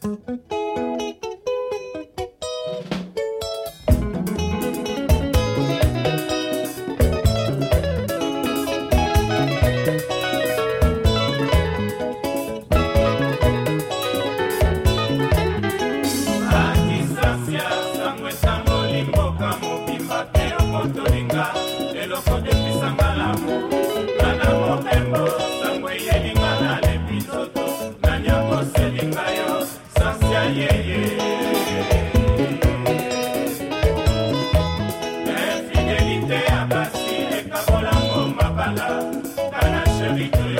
Thank you.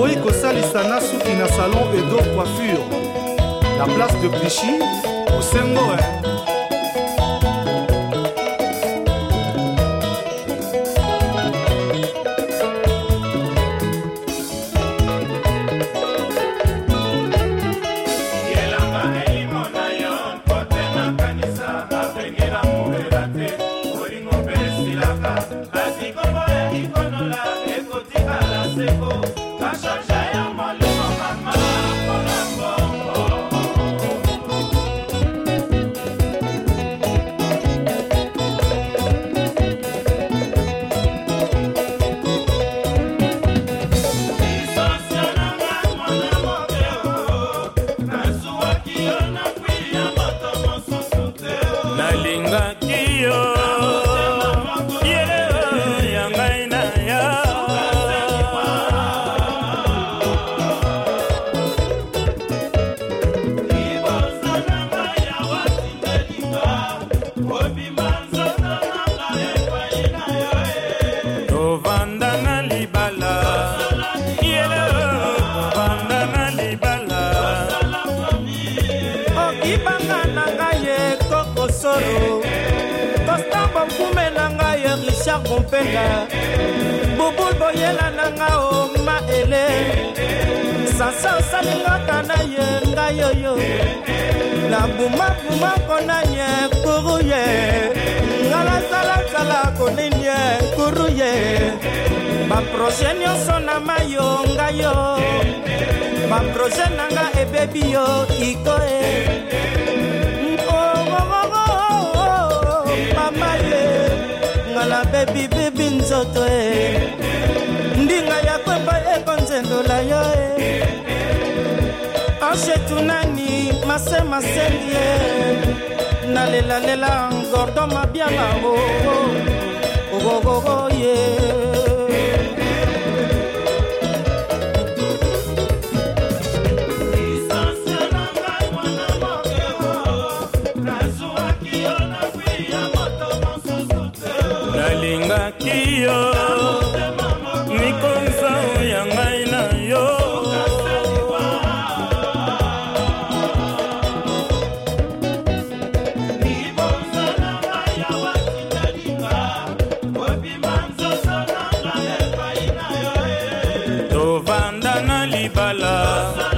boyi kosalisa na suki na salon edor coiffure na place de clichy osengo eh? yele banda na libala okibanga na ngai ye kokosoro tostan bonkume na ngai ye richard bompenga bubul boyela na nga o maele sasa osalingaka na ye ngai oyo na bumabumako na ye kuru ye ngala salasala konini ye kuru ye baproje nyonso na mai yo ngai yo baproje na nga ebebi yo ikoe mama ye ngala bebi bibi nzoto e ndinga ya kwemba ekonzendola yo e anjetunani mase masengi e. ye nalelalela gordo mabiala oo ogogogo ye oh, oh, oh, yeah. libala.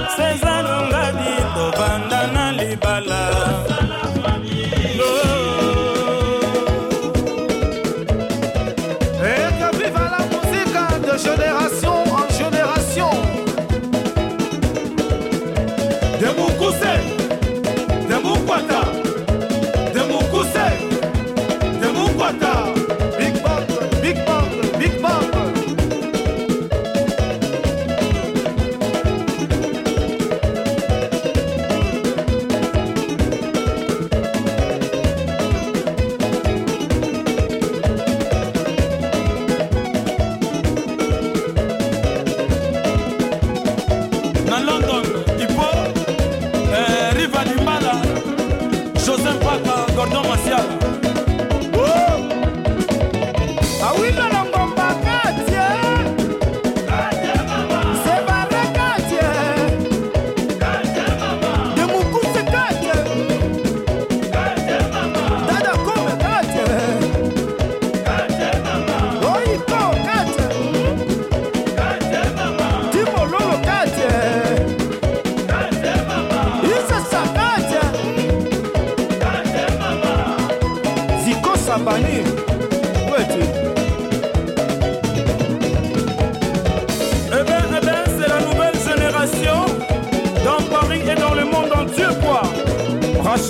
recordó demasiado.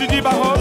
de barro